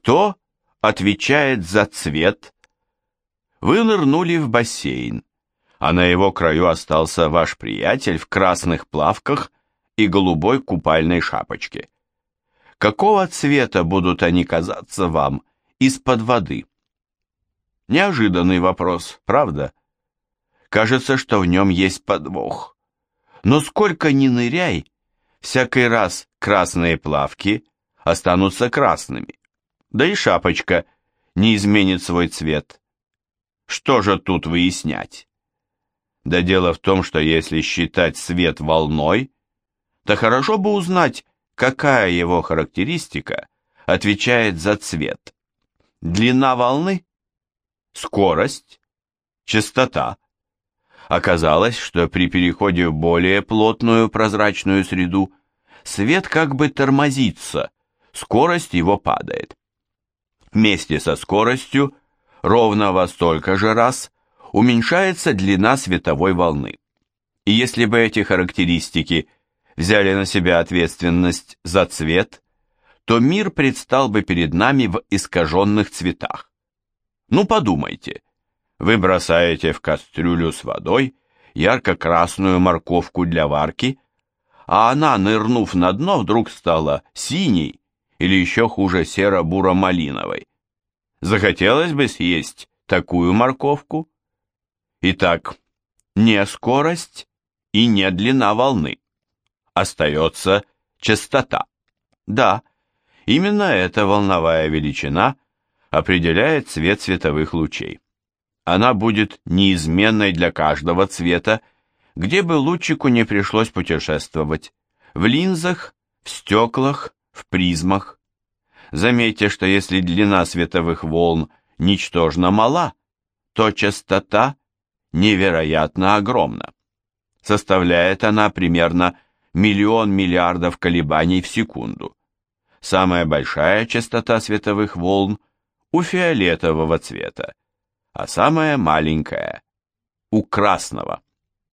Кто отвечает за цвет? Вы нырнули в бассейн, а на его краю остался ваш приятель в красных плавках и голубой купальной шапочке. Какого цвета будут они казаться вам из-под воды? Неожиданный вопрос, правда? Кажется, что в нем есть подвох. Но сколько ни ныряй, всякий раз красные плавки останутся красными. Да и шапочка не изменит свой цвет. Что же тут выяснять? Да дело в том, что если считать свет волной, то хорошо бы узнать, какая его характеристика отвечает за цвет. Длина волны, скорость, частота. Оказалось, что при переходе в более плотную прозрачную среду свет как бы тормозится, скорость его падает. Вместе со скоростью ровно во столько же раз уменьшается длина световой волны. И если бы эти характеристики взяли на себя ответственность за цвет, то мир предстал бы перед нами в искаженных цветах. Ну подумайте, вы бросаете в кастрюлю с водой ярко-красную морковку для варки, а она, нырнув на дно, вдруг стала синей или еще хуже серо-буро-малиновой. Захотелось бы съесть такую морковку? Итак, не скорость и не длина волны. Остается частота. Да, именно эта волновая величина определяет цвет световых лучей она будет неизменной для каждого цвета, где бы лучику не пришлось путешествовать, в линзах, в стеклах, в призмах. Заметьте, что если длина световых волн ничтожно мала, то частота невероятно огромна. Составляет она примерно миллион миллиардов колебаний в секунду. Самая большая частота световых волн у фиолетового цвета, а самая маленькая у красного.